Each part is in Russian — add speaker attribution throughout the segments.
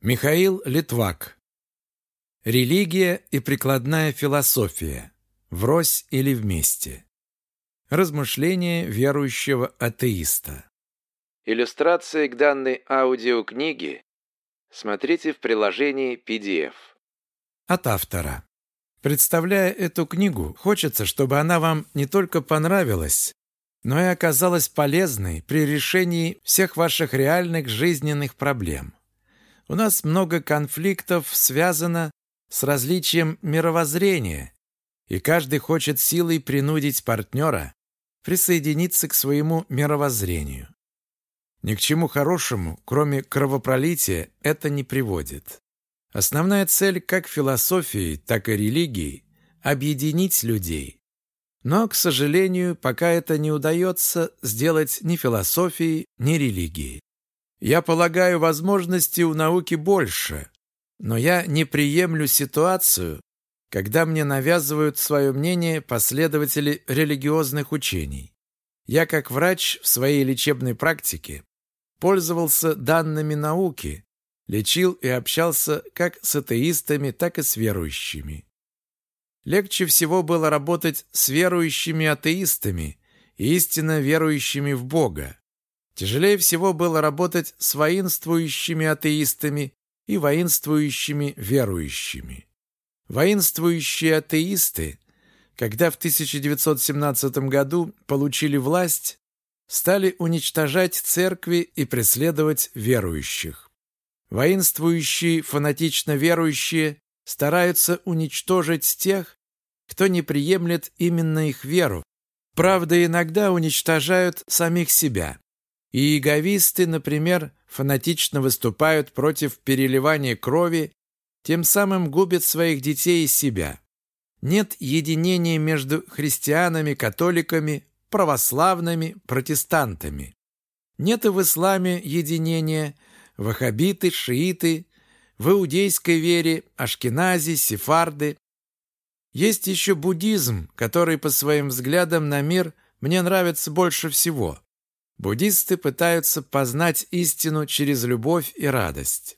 Speaker 1: Михаил Литвак. Религия и прикладная философия. Врозь или вместе. Размышления верующего атеиста.
Speaker 2: Иллюстрации к данной аудиокниге смотрите в приложении PDF.
Speaker 1: От автора. Представляя эту книгу, хочется, чтобы она вам не только понравилась, но и оказалась полезной при решении всех ваших реальных жизненных проблем. У нас много конфликтов связано с различием мировоззрения, и каждый хочет силой принудить партнера присоединиться к своему мировоззрению. Ни к чему хорошему, кроме кровопролития, это не приводит. Основная цель как философии, так и религии – объединить людей. Но, к сожалению, пока это не удается сделать ни философией, ни религией. Я полагаю, возможностей у науки больше, но я не приемлю ситуацию, когда мне навязывают свое мнение последователи религиозных учений. Я, как врач в своей лечебной практике, пользовался данными науки, лечил и общался как с атеистами, так и с верующими. Легче всего было работать с верующими атеистами и истинно верующими в Бога. Тяжелее всего было работать с воинствующими атеистами и воинствующими верующими. Воинствующие атеисты, когда в 1917 году получили власть, стали уничтожать церкви и преследовать верующих. Воинствующие, фанатично верующие стараются уничтожить тех, кто не приемлет именно их веру. Правда, иногда уничтожают самих себя. И иеговисты, например, фанатично выступают против переливания крови, тем самым губят своих детей и себя. Нет единения между христианами, католиками, православными, протестантами. Нет и в исламе единения ваххабиты, шииты, в иудейской вере ашкенази, сефарды. Есть еще буддизм, который по своим взглядам на мир мне нравится больше всего. Буддисты пытаются познать истину через любовь и радость.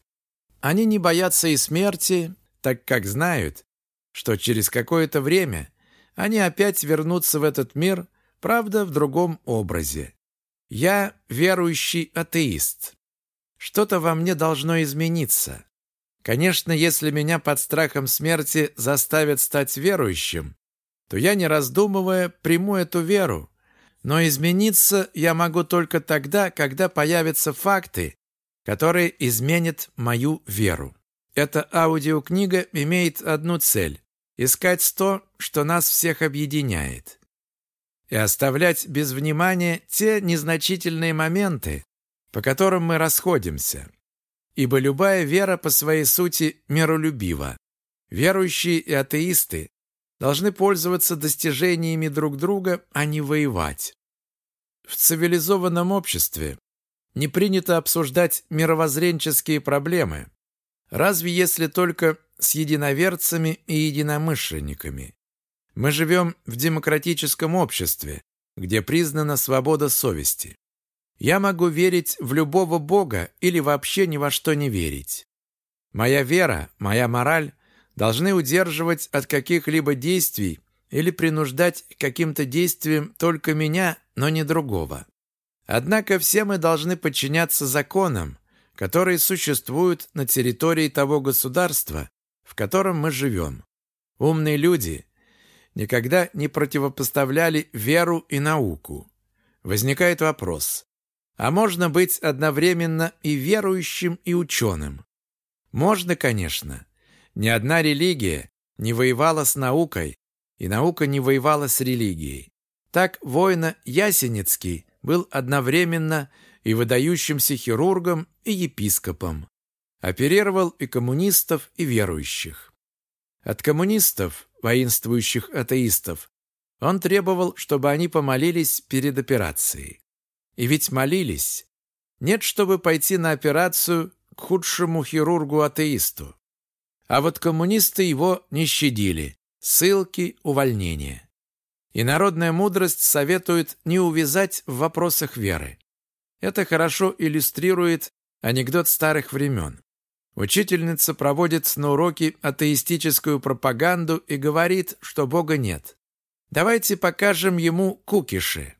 Speaker 1: Они не боятся и смерти, так как знают, что через какое-то время они опять вернутся в этот мир, правда, в другом образе. Я верующий атеист. Что-то во мне должно измениться. Конечно, если меня под страхом смерти заставят стать верующим, то я, не раздумывая, приму эту веру, но измениться я могу только тогда, когда появятся факты, которые изменят мою веру. Эта аудиокнига имеет одну цель – искать то, что нас всех объединяет. И оставлять без внимания те незначительные моменты, по которым мы расходимся. Ибо любая вера по своей сути миролюбива. Верующие и атеисты должны пользоваться достижениями друг друга, а не воевать. В цивилизованном обществе не принято обсуждать мировоззренческие проблемы, разве если только с единоверцами и единомышленниками. Мы живем в демократическом обществе, где признана свобода совести. Я могу верить в любого бога или вообще ни во что не верить. Моя вера, моя мораль должны удерживать от каких-либо действий или принуждать каким-то действиям только меня, но не другого. Однако все мы должны подчиняться законам, которые существуют на территории того государства, в котором мы живем. Умные люди никогда не противопоставляли веру и науку. Возникает вопрос, а можно быть одновременно и верующим, и ученым? Можно, конечно. Ни одна религия не воевала с наукой, и наука не воевала с религией. Так воина Ясенецкий был одновременно и выдающимся хирургом, и епископом. Оперировал и коммунистов, и верующих. От коммунистов, воинствующих атеистов, он требовал, чтобы они помолились перед операцией. И ведь молились. Нет, чтобы пойти на операцию к худшему хирургу-атеисту. А вот коммунисты его не щадили ссылки, увольнения. И народная мудрость советует не увязать в вопросах веры. Это хорошо иллюстрирует анекдот старых времен. Учительница проводит на уроке атеистическую пропаганду и говорит, что Бога нет. Давайте покажем ему кукиши.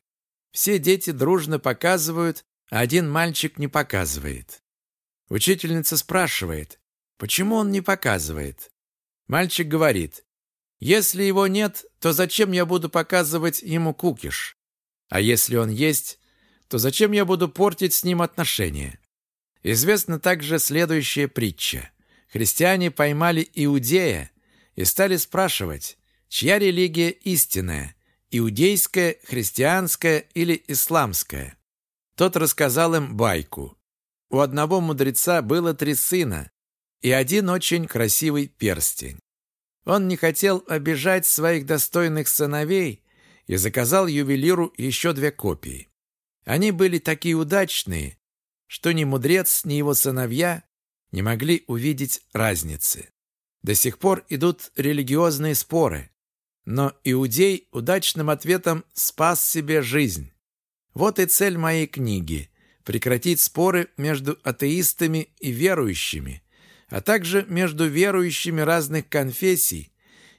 Speaker 1: Все дети дружно показывают, а один мальчик не показывает. Учительница спрашивает, почему он не показывает. Мальчик говорит, если его нет, то зачем я буду показывать ему кукиш? А если он есть, то зачем я буду портить с ним отношения? Известна также следующая притча. Христиане поймали иудея и стали спрашивать, чья религия истинная, иудейская, христианская или исламская. Тот рассказал им байку. У одного мудреца было три сына и один очень красивый перстень. Он не хотел обижать своих достойных сыновей и заказал ювелиру еще две копии. Они были такие удачные, что ни мудрец, ни его сыновья не могли увидеть разницы. До сих пор идут религиозные споры, но иудей удачным ответом спас себе жизнь. Вот и цель моей книги – прекратить споры между атеистами и верующими, а также между верующими разных конфессий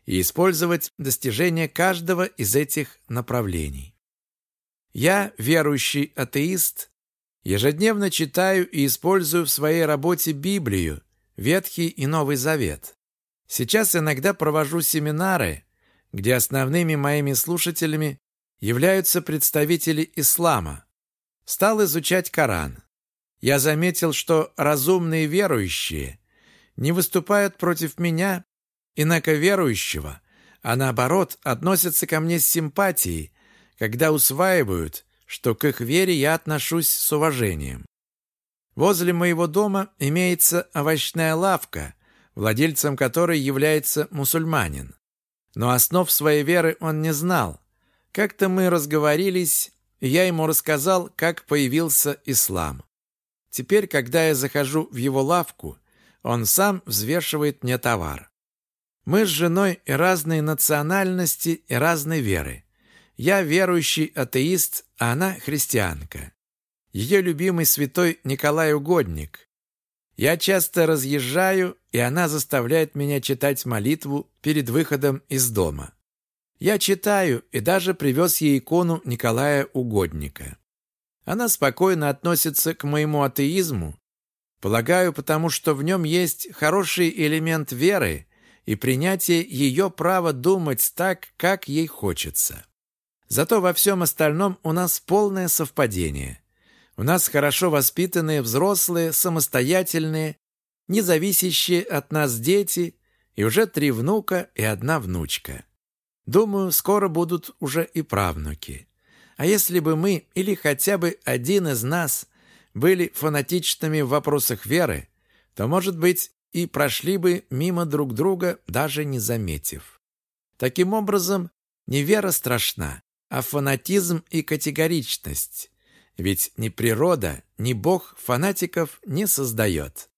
Speaker 1: и использовать достижения каждого из этих направлений. Я, верующий атеист, Ежедневно читаю и использую в своей работе Библию, Ветхий и Новый Завет. Сейчас иногда провожу семинары, где основными моими слушателями являются представители ислама. Стал изучать Коран. Я заметил, что разумные верующие не выступают против меня, инаковерующего, а наоборот относятся ко мне с симпатией, когда усваивают, что к их вере я отношусь с уважением. Возле моего дома имеется овощная лавка, владельцем которой является мусульманин. Но основ своей веры он не знал. Как-то мы разговорились, и я ему рассказал, как появился ислам. Теперь, когда я захожу в его лавку, он сам взвешивает мне товар. Мы с женой и разные национальности и разной веры. Я верующий атеист, а она христианка. Ее любимый святой Николай Угодник. Я часто разъезжаю, и она заставляет меня читать молитву перед выходом из дома. Я читаю и даже привез ей икону Николая Угодника. Она спокойно относится к моему атеизму, полагаю, потому что в нем есть хороший элемент веры и принятие ее права думать так, как ей хочется. Зато во всем остальном у нас полное совпадение. У нас хорошо воспитанные взрослые, самостоятельные, независящие от нас дети и уже три внука и одна внучка. Думаю, скоро будут уже и правнуки. А если бы мы или хотя бы один из нас были фанатичными в вопросах веры, то, может быть, и прошли бы мимо друг друга, даже не заметив. Таким образом, невера страшна, а фанатизм и категоричность. Ведь ни природа, ни Бог фанатиков не создает.